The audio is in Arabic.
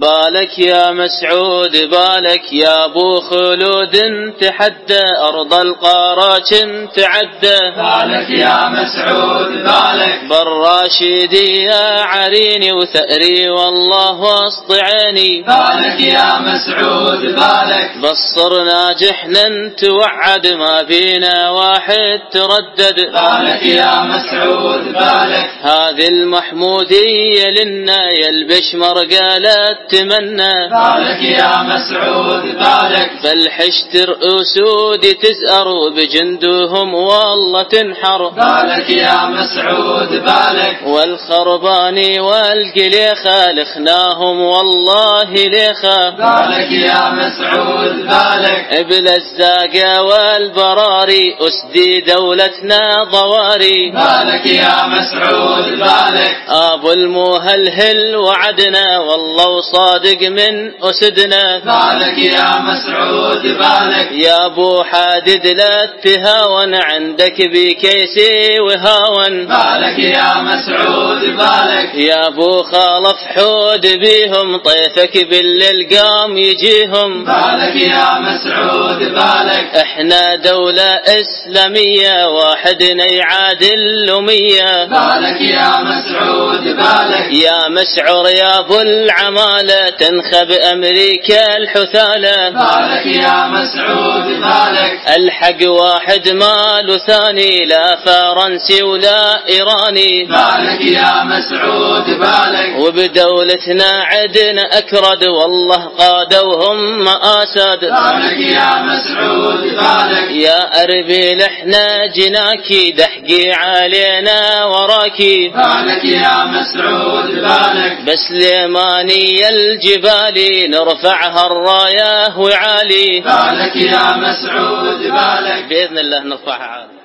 بالك يا مسعود بالك يا أبو خلود تحدى أرض القارة تعدى بالك يا مسعود بالك. بالراشدي يا عريني وثأري والله وسط عيني بالك يا مسعود بالك. بصرنا جحنا توعد ما فينا واحد تردد. بالك يا مسعود بالك. هذه المحمودية لنا يلبش مرقالة تمنى بالك يا مسعود بالك فالحشتر أسود تزأر وبجندهم والله تنحر. بالك يا مسعود بالك والخرباني والقلي خالخناهم والله ليخا بالك يا مسعود بالك إبل الزاقة والبراري أسدي دولتنا ضواري. بالك يا مسعود بالك أبو المهلهل وعدنا والله وصادق من أسدنا. بالك يا مسعود بالك يا أبو حادد لا تهاون عندك بكيسي وهاون. بالك يا مسعود بالك يا أبو خالف حود بيهم طيفك بالليل قام يجيهم. بالك يا مسعود بالك إحنا دولة إسلامية واحد يعادل الأمية بالك يا مسعود بالك يا مسعر يا ابو العمالة تنخب أمريكا الحثالة. بالك يا مسعود بالك الحق واحد ما له ثاني لا فرنسي ولا إيراني. بالك يا مسعود بالك وبدولتنا عدنا أكرد والله قادوهم مآسد. بالك يا مسعود بالك يا أربيل إحنا جناكي دحقي علينا وراكي. بالك يا مسعود بالك. بس ليماني الجبال نرفعها الراية وعالي. بالك يا مسعود بالك. بإذن الله نرفعها عالي.